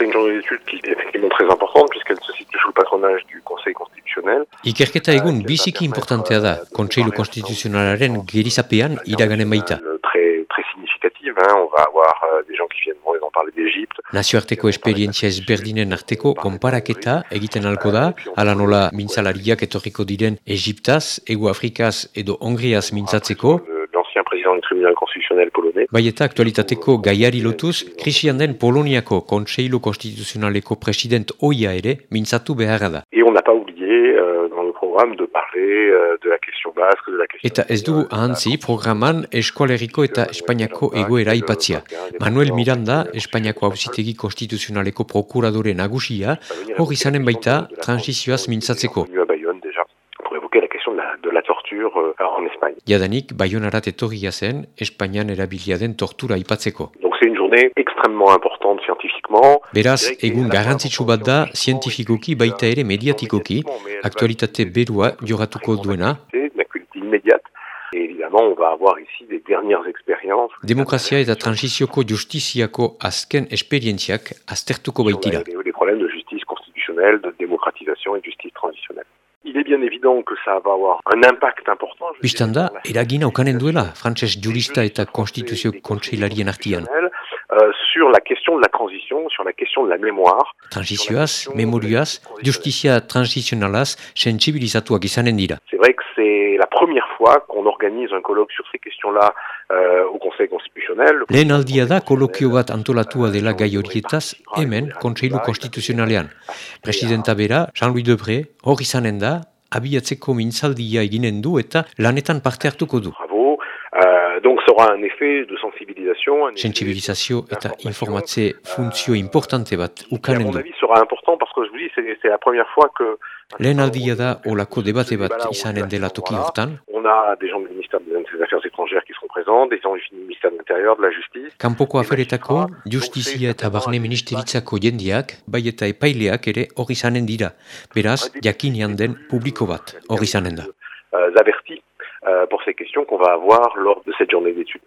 c'est une journée d'études qui est effectivement très importante puisqu'elle se situe sous le patronage du Conseil constitutionnel. Ikerketa egun biziki importantea da, Kontseilu Konstituzionalaren gerizapean iraganen baita. Très, très significative, hein. on va avoir euh, des gens qui viendront en parler d'Égypte. Nazioarteko esperientzia ezberdinen arteko konparaketa egiten alko da, ala nola mintzalariak etorriko diren Egiptaz, Ego Afrikaz edo Hongriaz mintzatzeko, Président du tribunal constitutionnel polonais. Bai eta aktualitateko gaiari lotuz, krisian den Poloniako Kontseilu Konstituzionaleko president oia ere mintzatu beharra da. Et on n'a pas oublié euh, dans le programme de parler euh, de la question basque, de la question... Eta ez dugu ahantzi programan Eskualeriko eta Espainiako egoera aipatzia. Manuel Miranda, Espainiako hausitegi konstituzionaleko prokuradore nagusia, hor izanen baita transizioaz mintzatzeko. Pour évoquer la question de la, de la torture euh, en Espagne. Jadanik, Bayonarat etorria zen, Espainian erabilia den tortura aipatzeko. Donc c'est une journée extrêmement importante scientifiquement. Beraz, egun garrantzitsu bat da, zientifikoki baita ere mediatikoki, aktualitate berua joratuko duena, immédiate. Et évidemment, on va avoir ici des dernières expériences. demokrazia eta transizioko justiziako azken esperientziak aztertuko baitira. Des problèmes de justice constitutionnelle, de démocratisation et de justice transitionnelle. Il est bien évident que ça va avoir un impact important. Bistan da, eragina ukanen duela, frantses jurista eta konstituzio kontseilarien artian. Euh, sur la question de la transition, sur la question de la mémoire. Transizioaz, memoriaz, justizia transizionalaz sensibilizatuak izanen dira. C'est vrai que c'est la première fois qu'on organise un colloque sur ces questions-là euh, au Conseil constitutionnel. Lehen aldia da kolokio bat antolatua dela gai horietaz, hemen, Kontseilu Konstituzionalean. Presidenta bera, Jean-Louis Debré, hor izanen da, abiatzeko mintzaldia eginen du eta lanetan parte hartuko du. Euh, donc ça aura un effet de sensibilisation. Un effet Sensibilizazio eta informatze funtzio importante bat ukanen mon du. avis, sera important parce que je vous dis, c'est la première fois que Lehen aldia da olako debate bat izanen dela toki hortan, on a des gens du ministère des Affaires étrangères qui seront présents, des gens du ministère de l'Intérieur, de la Justice. Kanpoko aferetako, justizia eta barne ministeritzako jendiak, bai eta epaileak ere hor izanen dira. Beraz, jakinean den publiko bat hor izanen da. Avertis euh, pour ces questions qu'on va avoir lors de cette journée d'études.